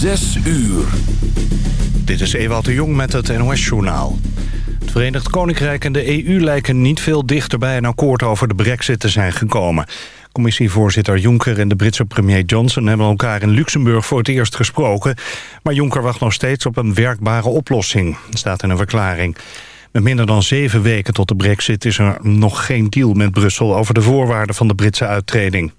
Zes uur. Dit is Ewout de Jong met het NOS-journaal. Het Verenigd Koninkrijk en de EU lijken niet veel dichter bij een akkoord over de brexit te zijn gekomen. Commissievoorzitter Juncker en de Britse premier Johnson hebben elkaar in Luxemburg voor het eerst gesproken. Maar Juncker wacht nog steeds op een werkbare oplossing, staat in een verklaring. Met minder dan zeven weken tot de brexit is er nog geen deal met Brussel over de voorwaarden van de Britse uittreding.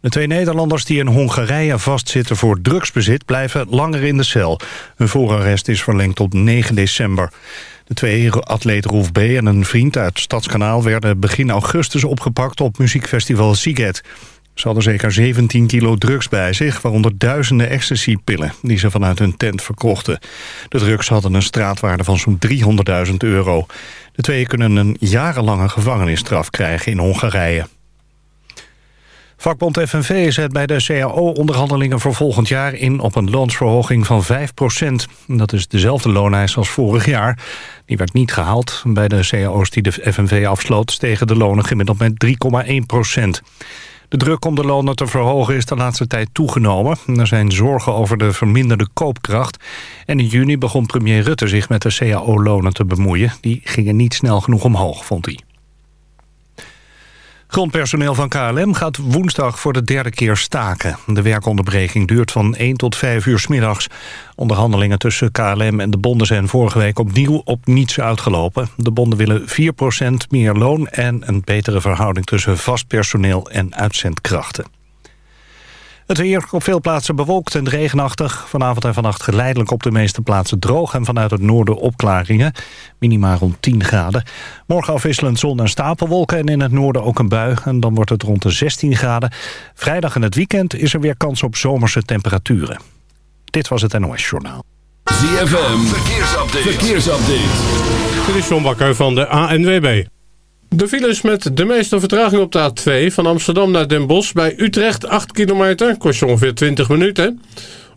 De twee Nederlanders die in Hongarije vastzitten voor drugsbezit... blijven langer in de cel. Hun voorarrest is verlengd tot 9 december. De twee, atleet Rolf B. en een vriend uit Stadskanaal... werden begin augustus opgepakt op muziekfestival Siget. Ze hadden zeker 17 kilo drugs bij zich... waaronder duizenden ecstasypillen die ze vanuit hun tent verkochten. De drugs hadden een straatwaarde van zo'n 300.000 euro. De twee kunnen een jarenlange gevangenisstraf krijgen in Hongarije. Vakbond FNV zet bij de CAO-onderhandelingen voor volgend jaar in op een loonsverhoging van 5% Dat is dezelfde looneis als vorig jaar. Die werd niet gehaald. Bij de CAO's die de FNV afsloot stegen de lonen gemiddeld met 3,1% De druk om de lonen te verhogen is de laatste tijd toegenomen. Er zijn zorgen over de verminderde koopkracht. En in juni begon premier Rutte zich met de CAO-lonen te bemoeien. Die gingen niet snel genoeg omhoog, vond hij. Grondpersoneel van KLM gaat woensdag voor de derde keer staken. De werkonderbreking duurt van 1 tot 5 uur s middags. Onderhandelingen tussen KLM en de bonden zijn vorige week opnieuw op niets uitgelopen. De bonden willen 4% meer loon en een betere verhouding tussen vast personeel en uitzendkrachten. Het weer op veel plaatsen bewolkt en regenachtig. Vanavond en vannacht geleidelijk op de meeste plaatsen droog... en vanuit het noorden opklaringen. Minima rond 10 graden. Morgen afwisselend zon en stapelwolken... en in het noorden ook een bui. En dan wordt het rond de 16 graden. Vrijdag en het weekend is er weer kans op zomerse temperaturen. Dit was het NOS Journaal. ZFM, verkeersupdate. verkeersupdate. Dit is John Bakker van de ANWB. De files met de meeste vertraging op de A2 van Amsterdam naar Den Bosch bij Utrecht 8 kilometer, kost je ongeveer 20 minuten.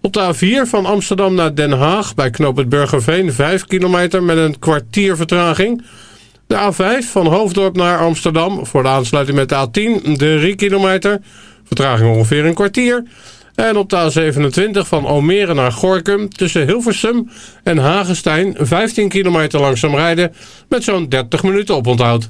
Op de A4 van Amsterdam naar Den Haag bij Knoop het Burgerveen 5 kilometer met een kwartier vertraging. De A5 van Hoofddorp naar Amsterdam voor de aansluiting met de A10 3 kilometer, vertraging ongeveer een kwartier. En op de A27 van Almere naar Gorkum tussen Hilversum en Hagestein 15 kilometer langzaam rijden met zo'n 30 minuten oponthoud.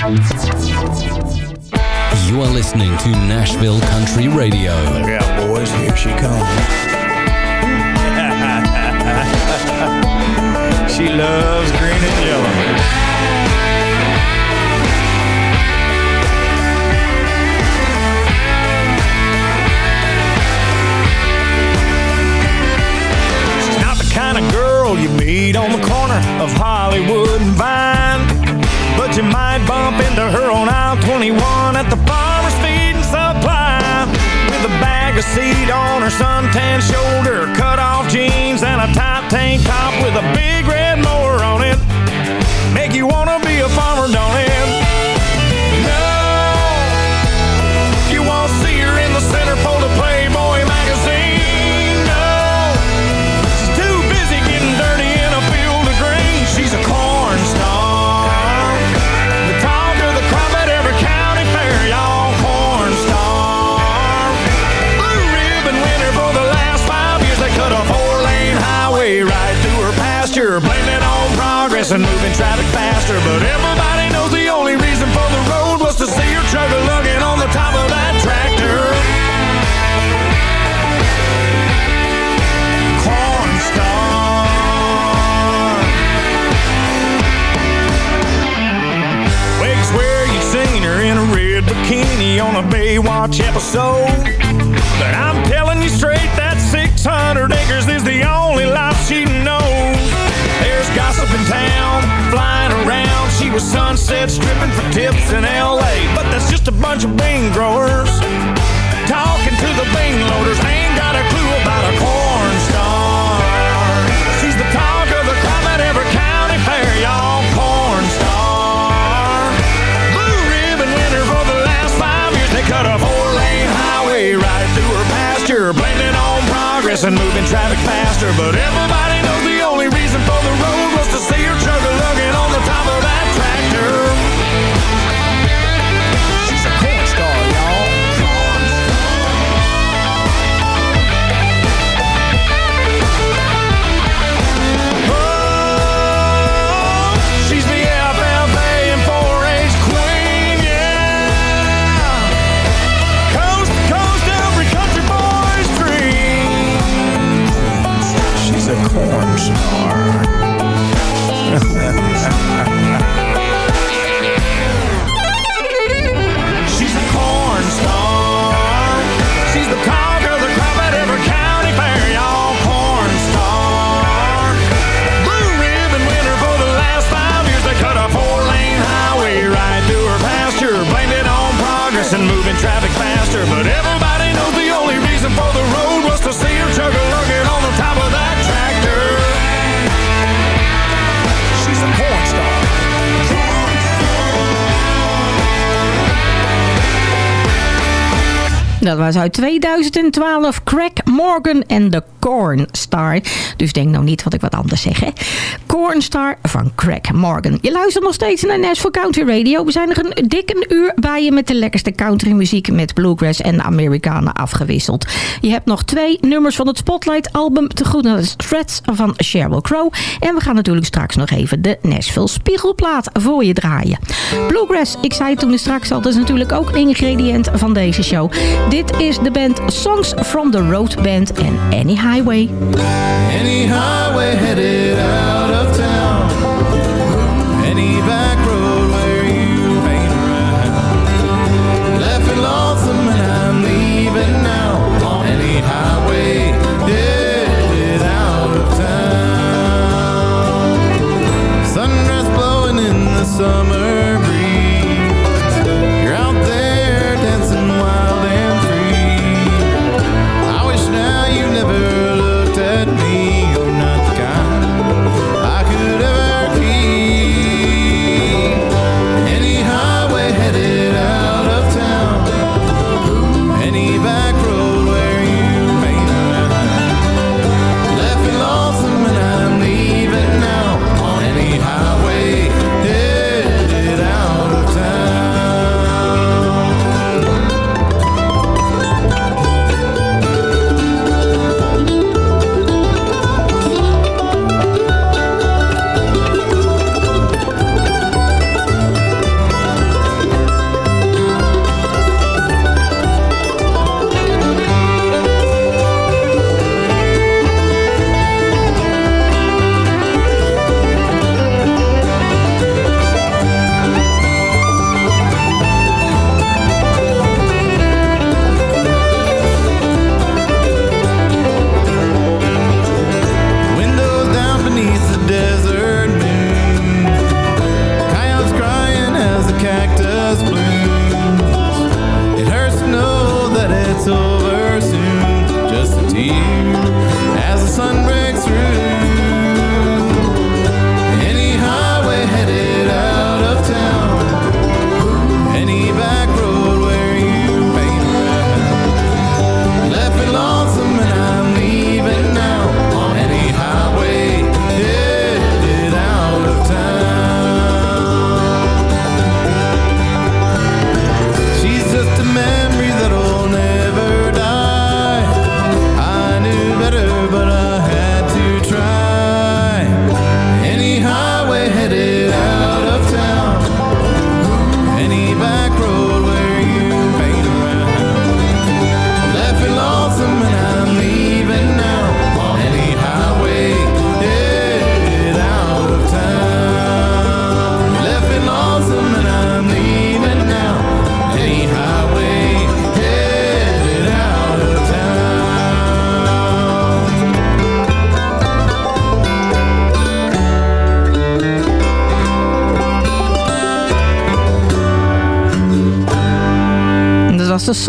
You are listening to Nashville Country Radio. Yeah, boys, here she comes. she loves green and yellow. She's not the kind of girl you meet on the corner of Hollywood and Vine. But you might bump into her on aisle 21 at the farmer's feed and supply. With a bag of seed on her suntan shoulder, cut off jeans, and a tight tank top with a big red mower on it. Make you wanna be a farmer, don't it? And moving traffic faster. But everybody knows the only reason for the road was to see chug a lugging on the top of that tractor. Cornstar. Wakes where you seen her in a red bikini on a Baywatch episode. But I'm telling you straight, that 600 acres is the only life she knows. Flying around. She was sunset stripping for tips in L.A. But that's just a bunch of bean growers talking to the bean loaders. Ain't got a clue about a corn star. She's the talk of the crowd at every county fair, y'all. Corn star. Blue ribbon winner for the last five years. They cut a four-lane highway right through her pasture, blaming on progress and moving traffic faster. But everybody knows the only reason for the road She's a corn star. She's the talk of the crop at every county fair, y'all. Corn star. Blue ribbon winner for the last five years. They cut a four-lane highway right through her pasture, blamed it on progress and moving traffic faster. But everybody knows the only reason for the road was to see her chug Dat was uit 2012 Craig Morgan en de Corn Star. Dus denk nou niet wat ik wat anders zeg, hè. Corn Star van Craig Morgan. Je luistert nog steeds naar Nashville Country Radio. We zijn nog een dikke uur bij je met de lekkerste country muziek met bluegrass en Amerikanen afgewisseld. Je hebt nog twee nummers van het Spotlight album te goed. Dat is Threads van Sheryl Crow. En we gaan natuurlijk straks nog even de Nashville Spiegelplaat voor je draaien. Bluegrass, ik zei toen straks al, dat is natuurlijk ook een ingrediënt van deze show. Dit is de band Songs from the Road Band en Any Highway. Any highway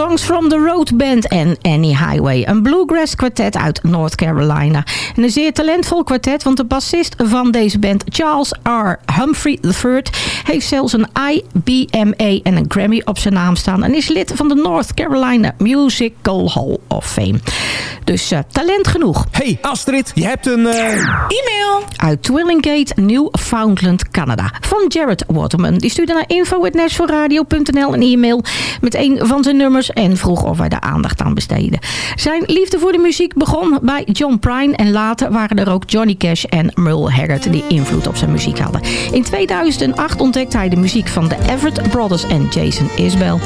Songs from the Road Band en Annie Highway. Een bluegrass kwartet uit North Carolina. En een zeer talentvol kwartet, want de bassist van deze band, Charles R. Humphrey III, heeft zelfs een IBMA en een Grammy op zijn naam staan. En is lid van de North Carolina Musical Hall of Fame. Dus eh, talent genoeg. Hey Astrid, je hebt een... eh, E-mail uit Twillingate, Newfoundland, Canada. Van Jared Waterman. Die stuurde naar info.nashvilleradio.nl een e-mail met een van zijn nummers en vroeg of wij daar aandacht aan besteden. Zijn liefde voor de muziek begon bij John Prine en later waren er ook Johnny Cash en Merle Haggard die invloed op zijn muziek hadden. In 2008 ontdekte hij de muziek van de Everett Brothers en Jason Isbell.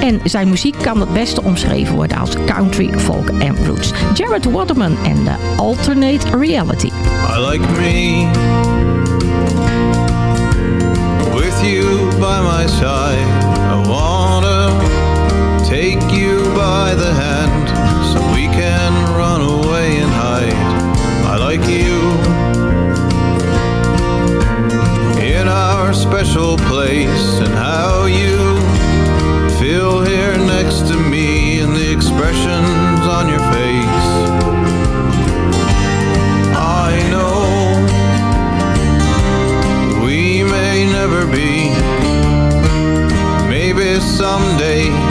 En zijn muziek kan het beste omschreven worden als country, folk en roots. Jared Waterman en de Alternate Reality. I like me with you by my side. I wanna take you by the hand so we can run away and hide. I like you in our special place and how you feel here next to me and the expressions someday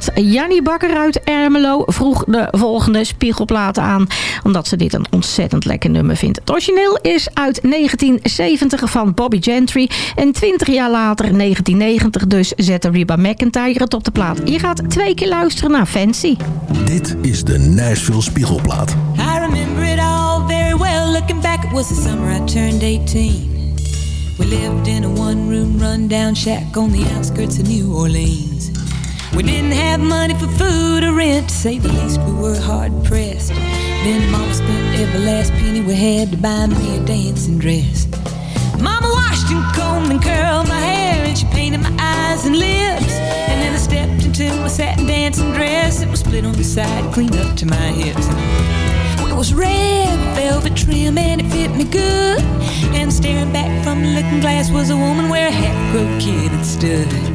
Spiegelplaat. Jannie Bakker uit Ermelo vroeg de volgende Spiegelplaat aan. Omdat ze dit een ontzettend lekker nummer vindt. Het origineel is uit 1970 van Bobby Gentry. En 20 jaar later, 1990 dus, zette Reba McIntyre het op de plaat. Je gaat twee keer luisteren naar Fancy. Dit is de Nashville Spiegelplaat. I remember it all very well. Looking back, it was the summer I turned 18. We lived in a one room rundown shack on the outskirts of New Orleans. We didn't have money for food or rent, to say the least, we were hard pressed. Then Mama spent every last penny we had to buy me a dancing dress. Mama washed and combed and curled my hair, and she painted my eyes and lips. And then I stepped into my satin dancing dress. It was split on the side, clean up to my hips. It was red velvet trim and it fit me good. And staring back from the looking glass was a woman where a half-grown kid had stood.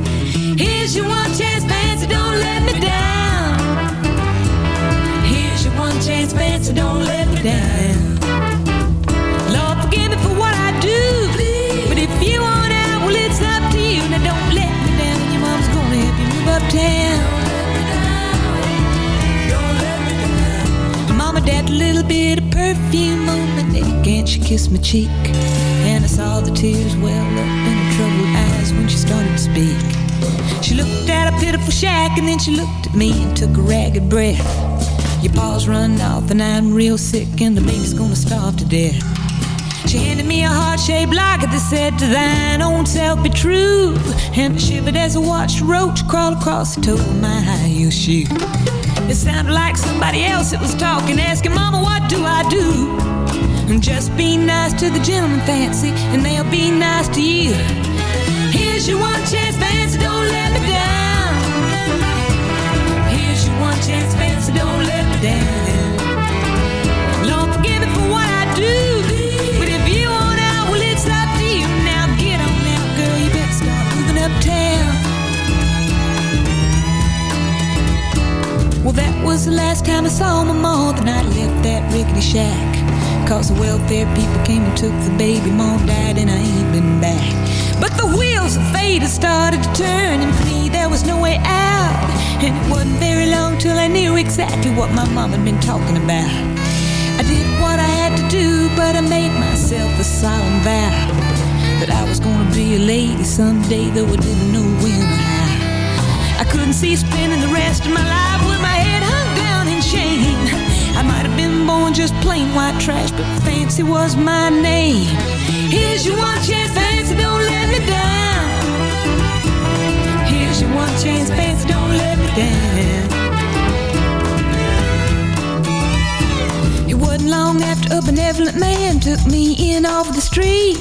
Here's your one chance, fancy, don't let me down. Here's your one chance, fancy, don't let me down. Lord, forgive me for what I do. But if you want out, well, it's up to you. Now don't let me down. Your mom's gonna help you move uptown. Mama, little bit of perfume on my neck, and she kissed my cheek. And I saw the tears well up in her troubled eyes when she started to speak. She looked at a pitiful shack and then she looked at me and took a ragged breath. Your paws run off and I'm real sick and the baby's gonna starve to death. She handed me a heart-shaped locket that said, To thine own self be true. And I shivered as I watched a roach crawl across the toe of my high heel shoe. It sounded like somebody else that was talking, asking, Mama, what do I do? And just be nice to the gentleman, Fancy, and they'll be nice to you. Here's your one chance, don't let me down. Forgive me for what I do. But if you want out, well, it's up to you. Now get now, girl, you better moving uptown. Well, that was the last time I saw my mom night I left that rickety shack. Cause the welfare people came and took the baby. Mom died and I ain't been back. But the wheels of fate have started to turn, and for there was no way out. And it wasn't very long till I knew exactly what my mom had been talking about. I did what I had to do, but I made myself a solemn vow that I was gonna be a lady someday, though I didn't know when or how. I couldn't see spending the rest of my life with my head hung down in shame. I might have been born just plain white trash, but fancy was my name. Here's your one chance, fancy, don't let me down. One chance, fancy, don't let me down. It wasn't long after a benevolent man took me in off the street.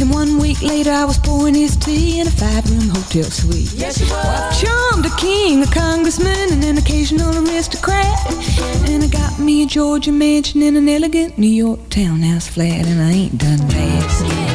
And one week later, I was pouring his tea in a five-room hotel suite. Yes, you were. Well, I've charmed a king, a congressman, and an occasional aristocrat. And I got me a Georgia mansion in an elegant New York townhouse flat, and I ain't done bad.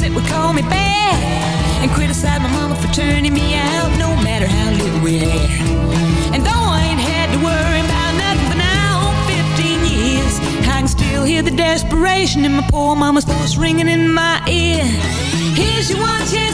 That would call me bad And criticize my mama for turning me out no matter how little we had. And though I ain't had to worry about nothing for now 15 years I can still hear the desperation in my poor mama's voice ringing in my ear. Here's your one chance,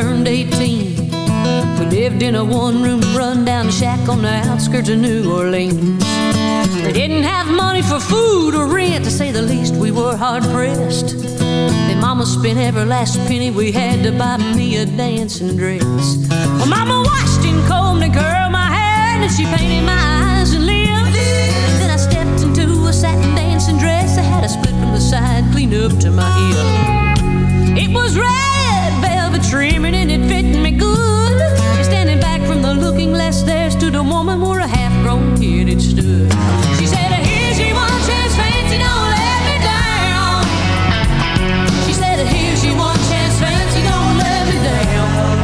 Turned 18. We lived in a one room rundown shack on the outskirts of New Orleans. We didn't have money for food or rent, to say the least, we were hard pressed. Then Mama spent every last penny we had to buy me a dancing dress. Well, Mama washed and combed and curled my hair, and she painted my eyes and lips. Then I stepped into a satin dancing dress. I had a split from the side, clean up to my hip. It was red trimming and it fit me good. And standing back from the looking glass, there stood a woman where a half-grown kid had stood. She said, "Here's your one chance, fancy, don't let me down." She said, "Here's your one chance, fancy, don't let me down."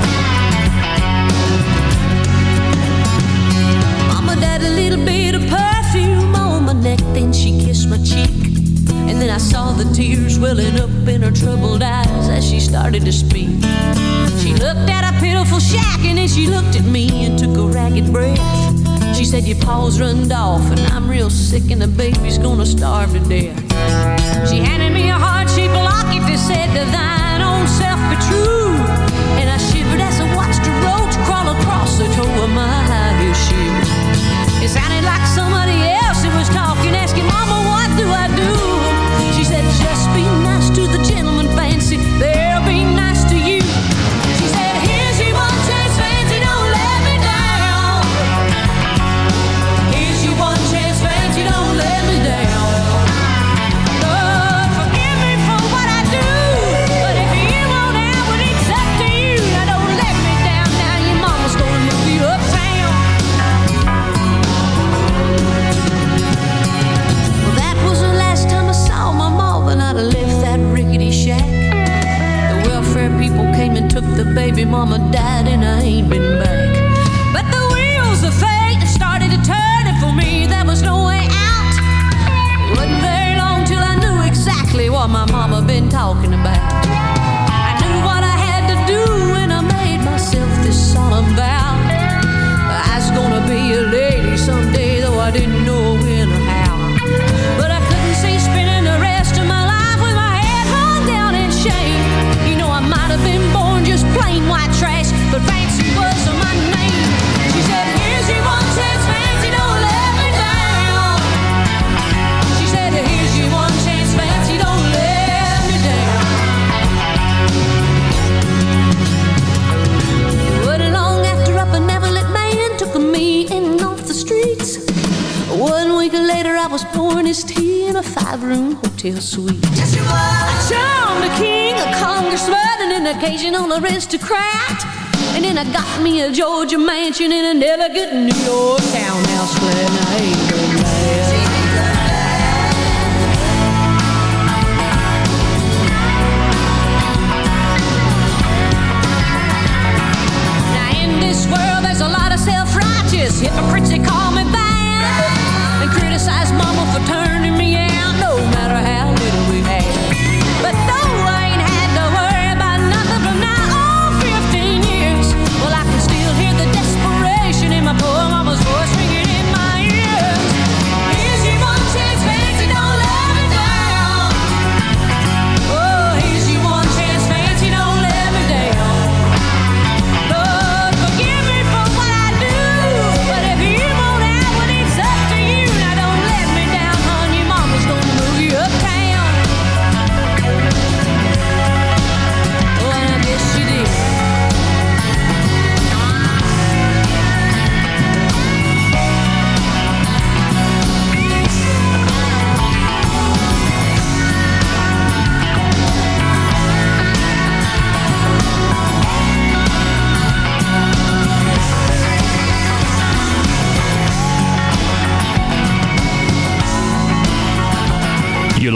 Mama died a little bit of perfume on my neck, then she kissed my cheek. And then I saw the tears welling up in her troubled eyes as she started to speak. She looked at a pitiful shack and then she looked at me and took a ragged breath. She said, Your paws runned off and I'm real sick and the baby's gonna starve to death. She handed me a heart-shaped locket that said, To thine own self be true. And I shivered as I watched a roach crawl across the toe of my high heel shoe. It sounded like somebody else that was talking, asking, Mama, what do I do? Said, just be nice to the gentleman, fancy. They'll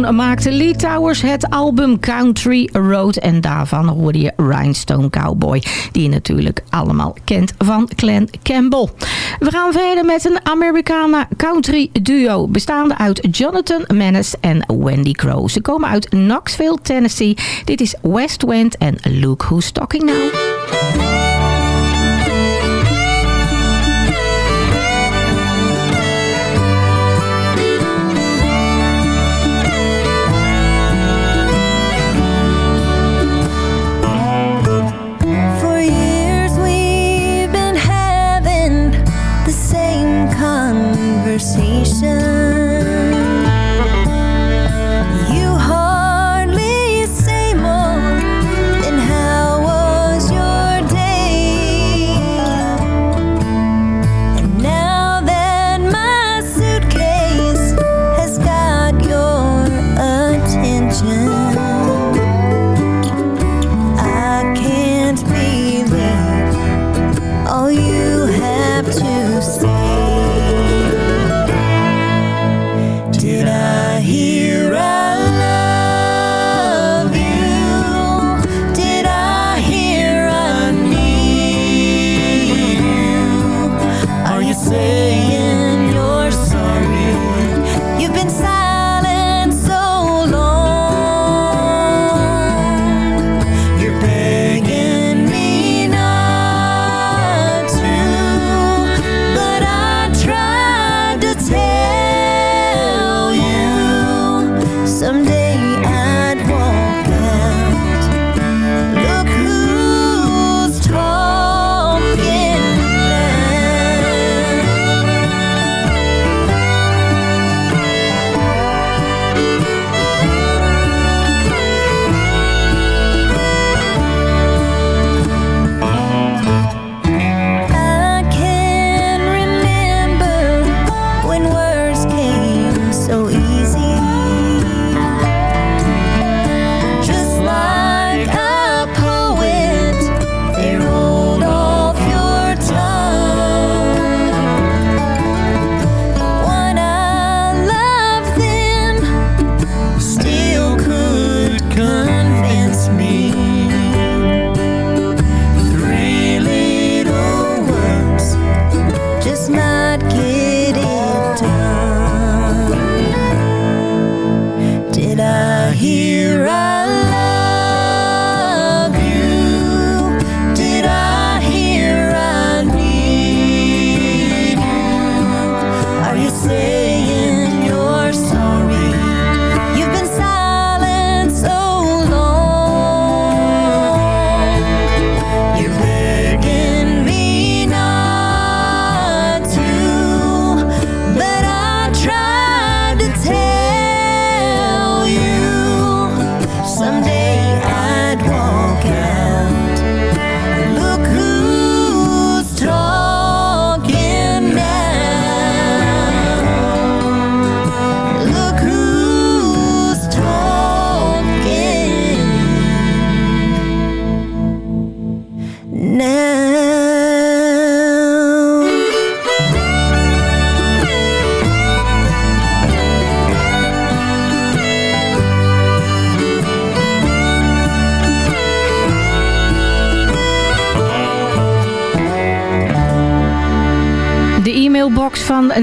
Maakte Lee Towers het album Country Road. En daarvan hoorde je Rhinestone Cowboy. Die je natuurlijk allemaal kent van Glen Campbell. We gaan verder met een Americana country duo. Bestaande uit Jonathan Menace en Wendy Crow. Ze komen uit Knoxville, Tennessee. Dit is West Wind en Look Who's Talking Now.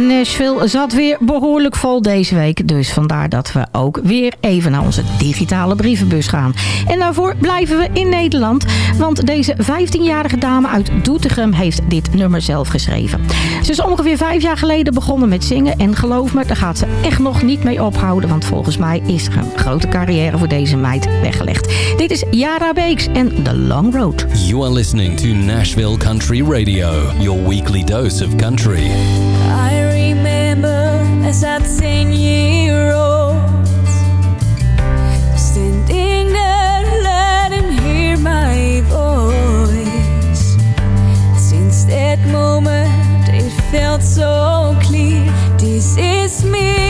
Nashville zat weer behoorlijk vol deze week. Dus vandaar dat we ook weer even naar onze digitale brievenbus gaan. En daarvoor blijven we in Nederland. Want deze 15-jarige dame uit Doetinchem heeft dit nummer zelf geschreven. Ze is ongeveer vijf jaar geleden begonnen met zingen. En geloof me, daar gaat ze echt nog niet mee ophouden. Want volgens mij is er een grote carrière voor deze meid weggelegd. Dit is Yara Beeks en The Long Road. You are listening to Nashville Country Radio, your weekly dose of country. As that ten year old standing there, let him hear my voice. Since that moment, it felt so clear. This is me.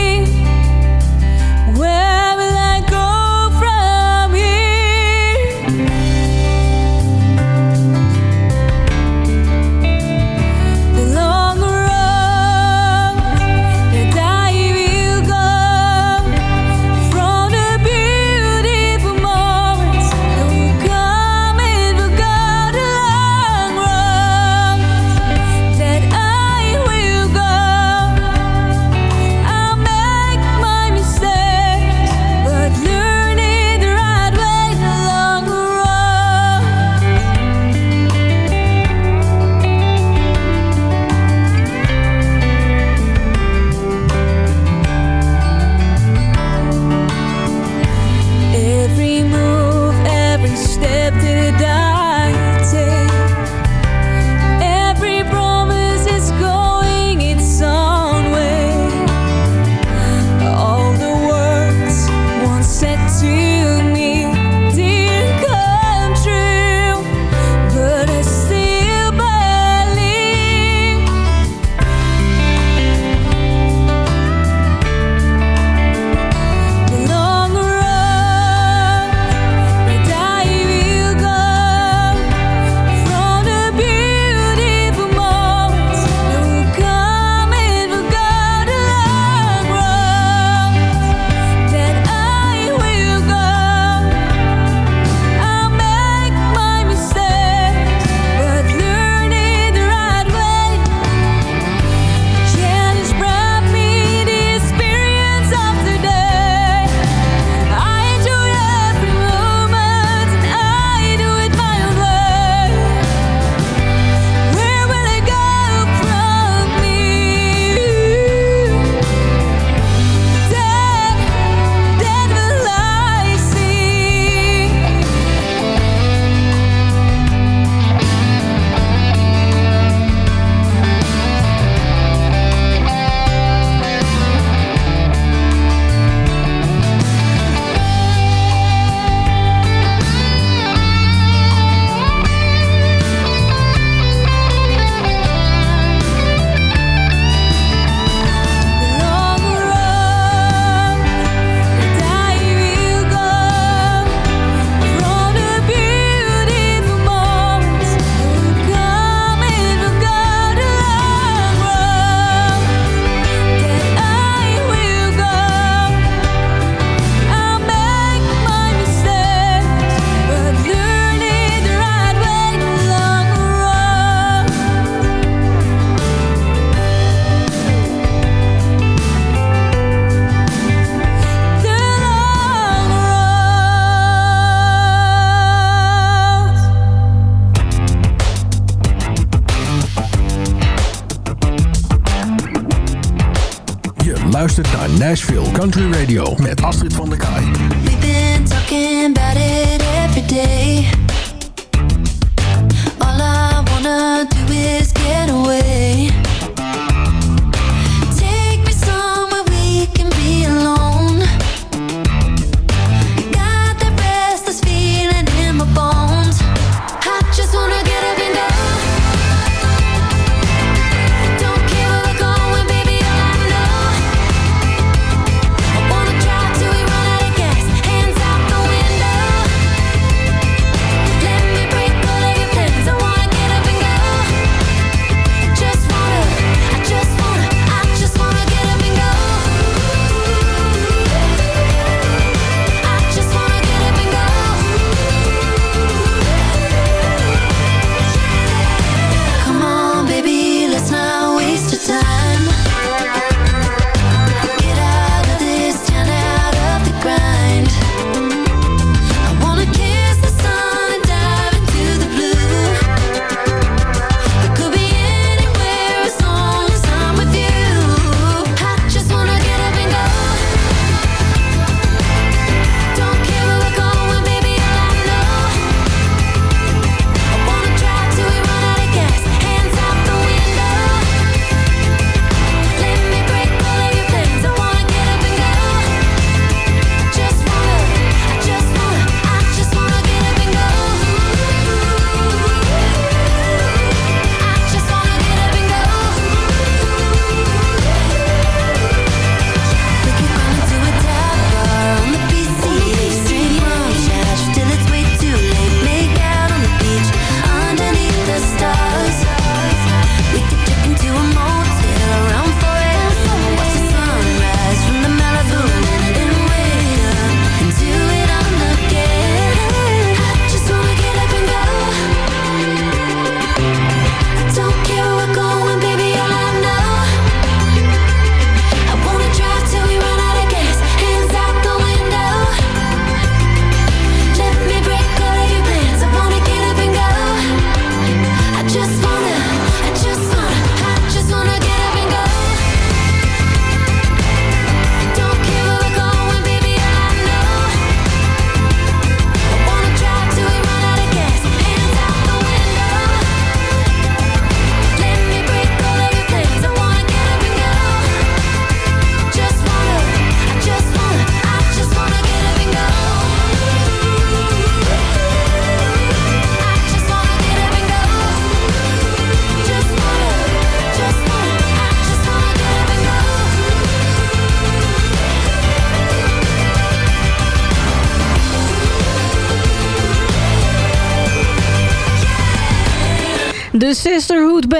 Radio. Met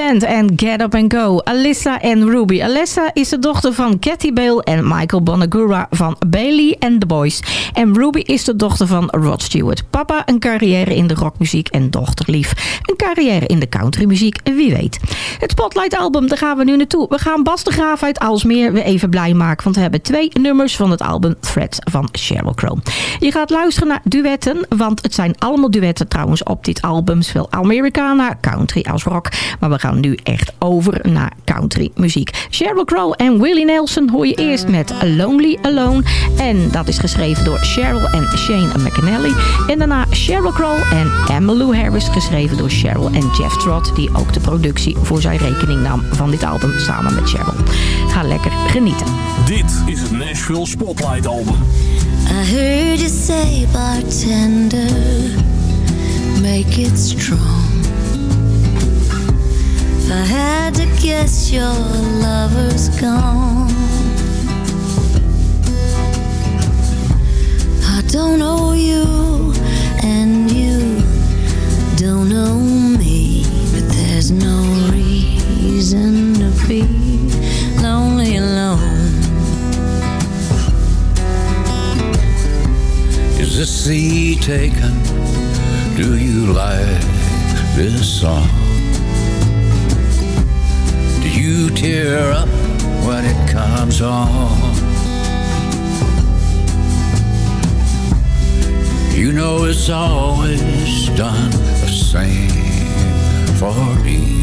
Band en Get Up and Go. Alyssa en Ruby. Alyssa is de dochter van Cathy Bale en Michael Bonagura van Bailey and the Boys. En Ruby is de dochter van Rod Stewart. Papa een carrière in de rockmuziek en dochter Lief. Een carrière in de countrymuziek, wie weet. Het Spotlight album, daar gaan we nu naartoe. We gaan Bas de Graaf uit Alsmeer weer even blij maken. Want we hebben twee nummers van het album Threads van Sheryl Crow. Je gaat luisteren naar duetten, want het zijn allemaal duetten trouwens op dit album. Zowel Americana, country als rock. Maar we gaan nu echt over naar country muziek. Sheryl Crow en Willie Nelson hoor je eerst met Lonely Alone. En dat is geschreven door Sheryl en Shane McAnally. En daarna Sheryl Crow en Emmylou Harris, geschreven door Sheryl en Jeff Trott. Die ook de productie voor zijn rekening nam van dit album samen met Sheryl. Ga lekker genieten. Dit is het Nashville Spotlight Album. I heard you say, bartender, make it strong. If I had to guess, your lover's gone. I don't know you, and you don't know me, but there's no reason to be lonely alone. Is the sea taken? Do you like this song? you tear up when it comes on. You know it's always done the same for me.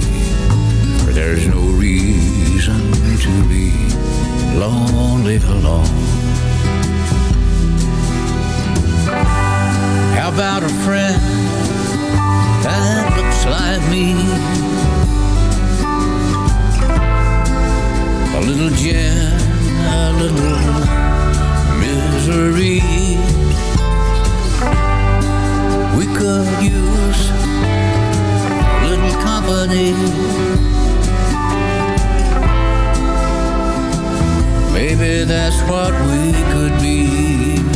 There's no reason to be lonely alone. How about a friend that looks like me? A little gin, a little misery. We could use a little company. Maybe that's what we could be.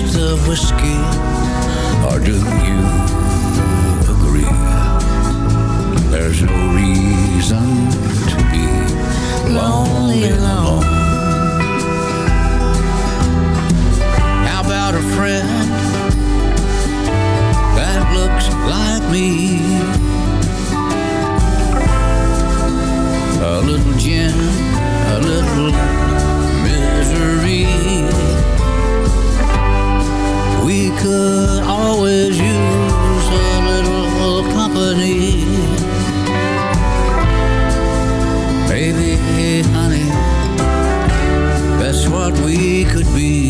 sips of whiskey, or do you agree? There's no reason to be lonely alone. How about a friend that looks like me? A little gin, a little misery. could always use a little company. Baby, honey, that's what we could be.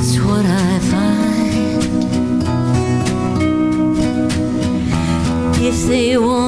that's what I find. If they want.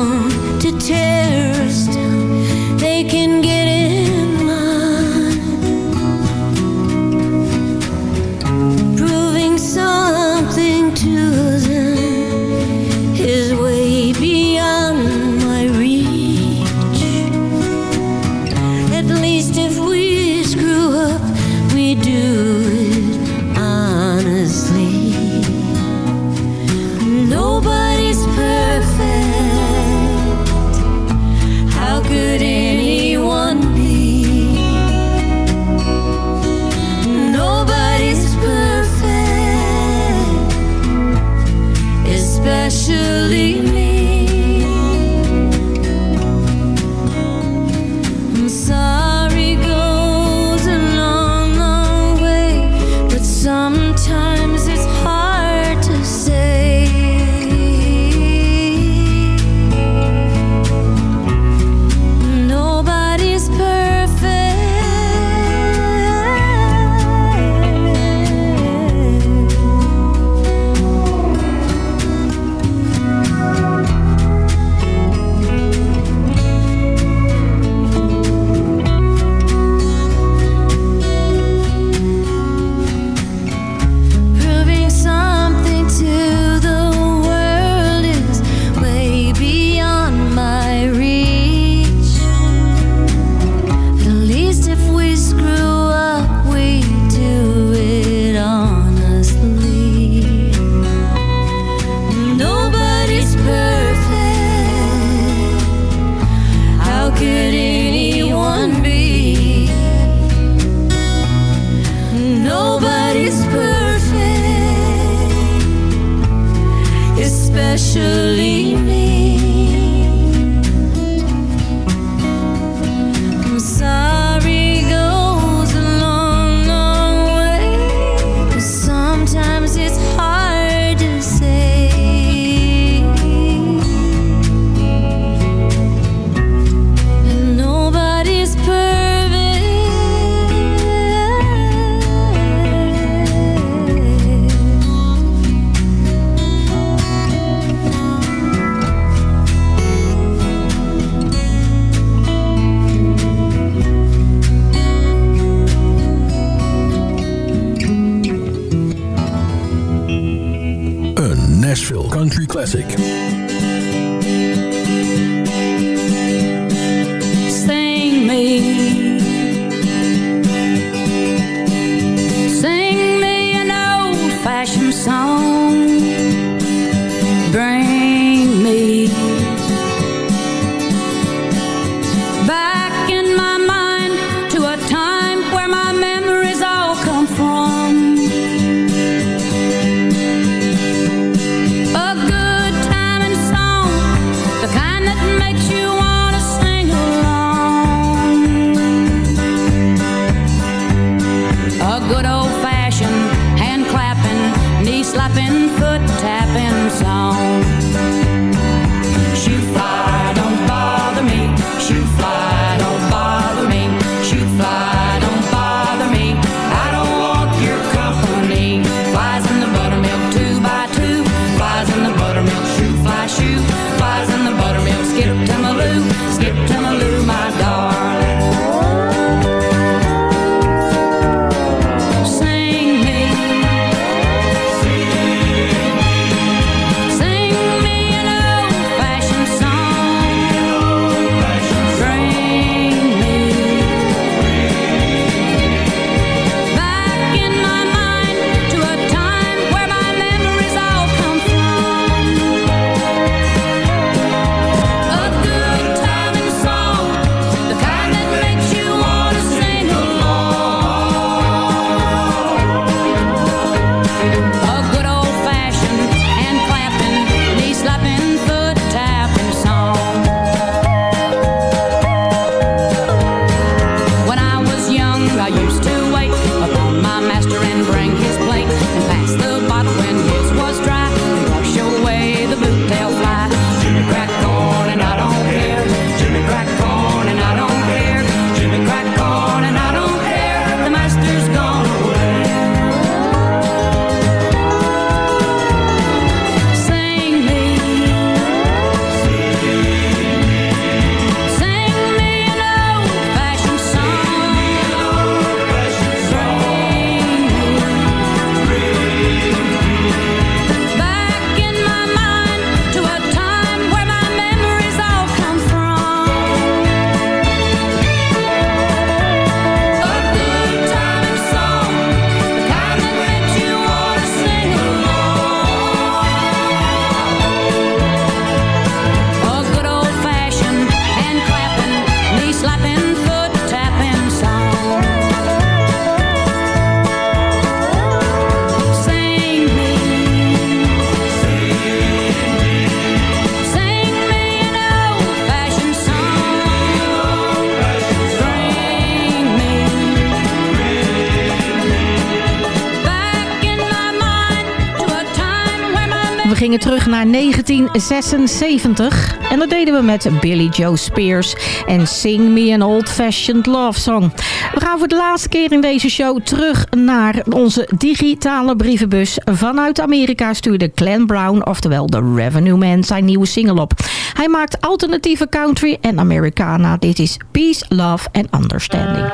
Naar 1976. En dat deden we met Billy Joe Spears en Sing Me an Old Fashioned Love Song. We gaan voor de laatste keer in deze show terug naar onze digitale brievenbus. Vanuit Amerika stuurde Glenn Brown, oftewel de Revenue Man, zijn nieuwe single op. Hij maakt alternatieve country en Americana. Dit is Peace, Love and Understanding.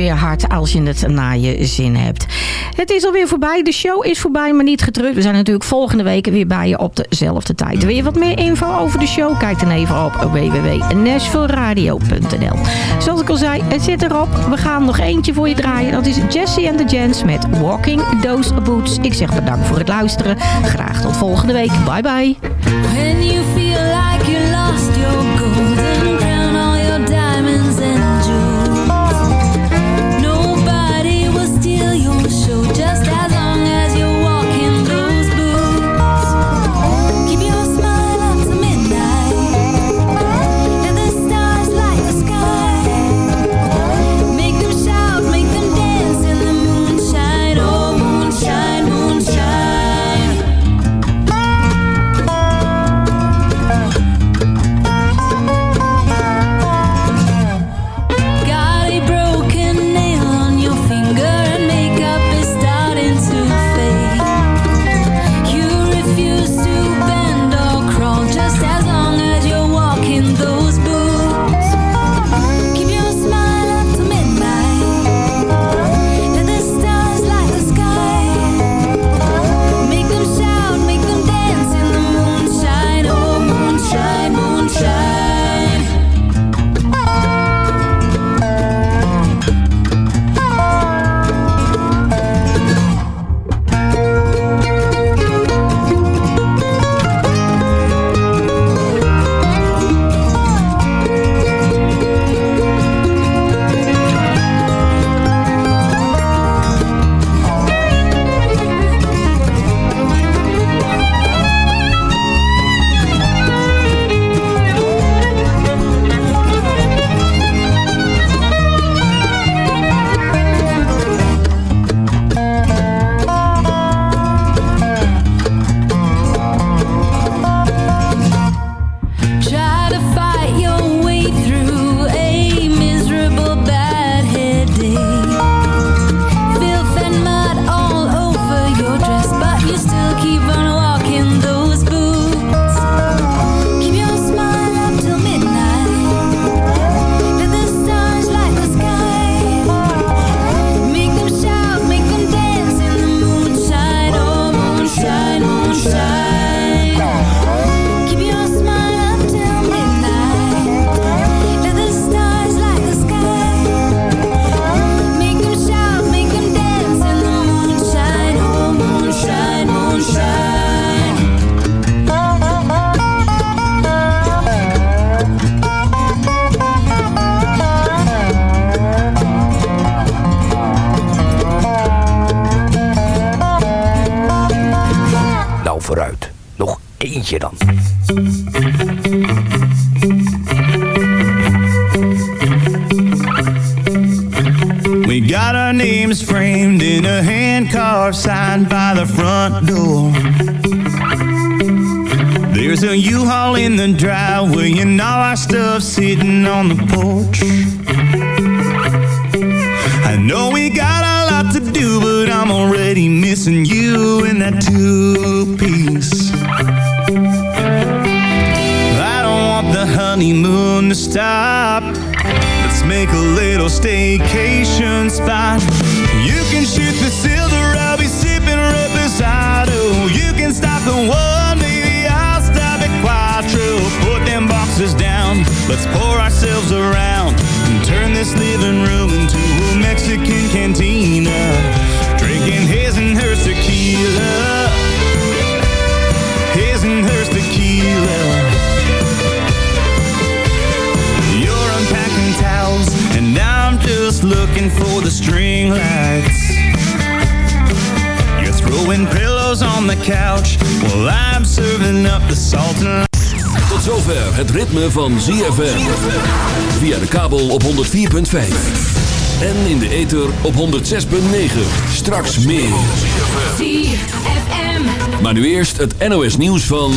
Weer hard als je het naar je zin hebt. Het is alweer voorbij. De show is voorbij, maar niet getreurd. We zijn natuurlijk volgende week weer bij je op dezelfde tijd. Wil je wat meer info over de show? Kijk dan even op www.nashvilleradio.nl Zoals ik al zei, het zit erop. We gaan nog eentje voor je draaien. Dat is Jesse and the Gents met Walking Those Boots. Ik zeg bedankt voor het luisteren. Graag tot volgende week. Bye bye. Eentje dan. We got our names framed in a handcarved sign by the front door. There's a U-Haul in the driveway and all our stuff sitting on the porch. I know we got a lot to do, but I'm already missing you in that two-piece. Honeymoon to stop. Let's make a little staycation spot. You can shoot the silver, I'll be sipping reposado. You can stop the one, maybe I'll stop at Quattro. Put them boxes down, let's pour ourselves around and turn this living room into a Mexican cantina. Drinking his and her tequila. Just looking for the string lights. You're throwing pillows on the couch while I'm serving up the salt and Tot zover het ritme van ZFM. Via de kabel op 104.5. En in de ether op 106.9. Straks meer. ZFM. Maar nu eerst het NOS nieuws van...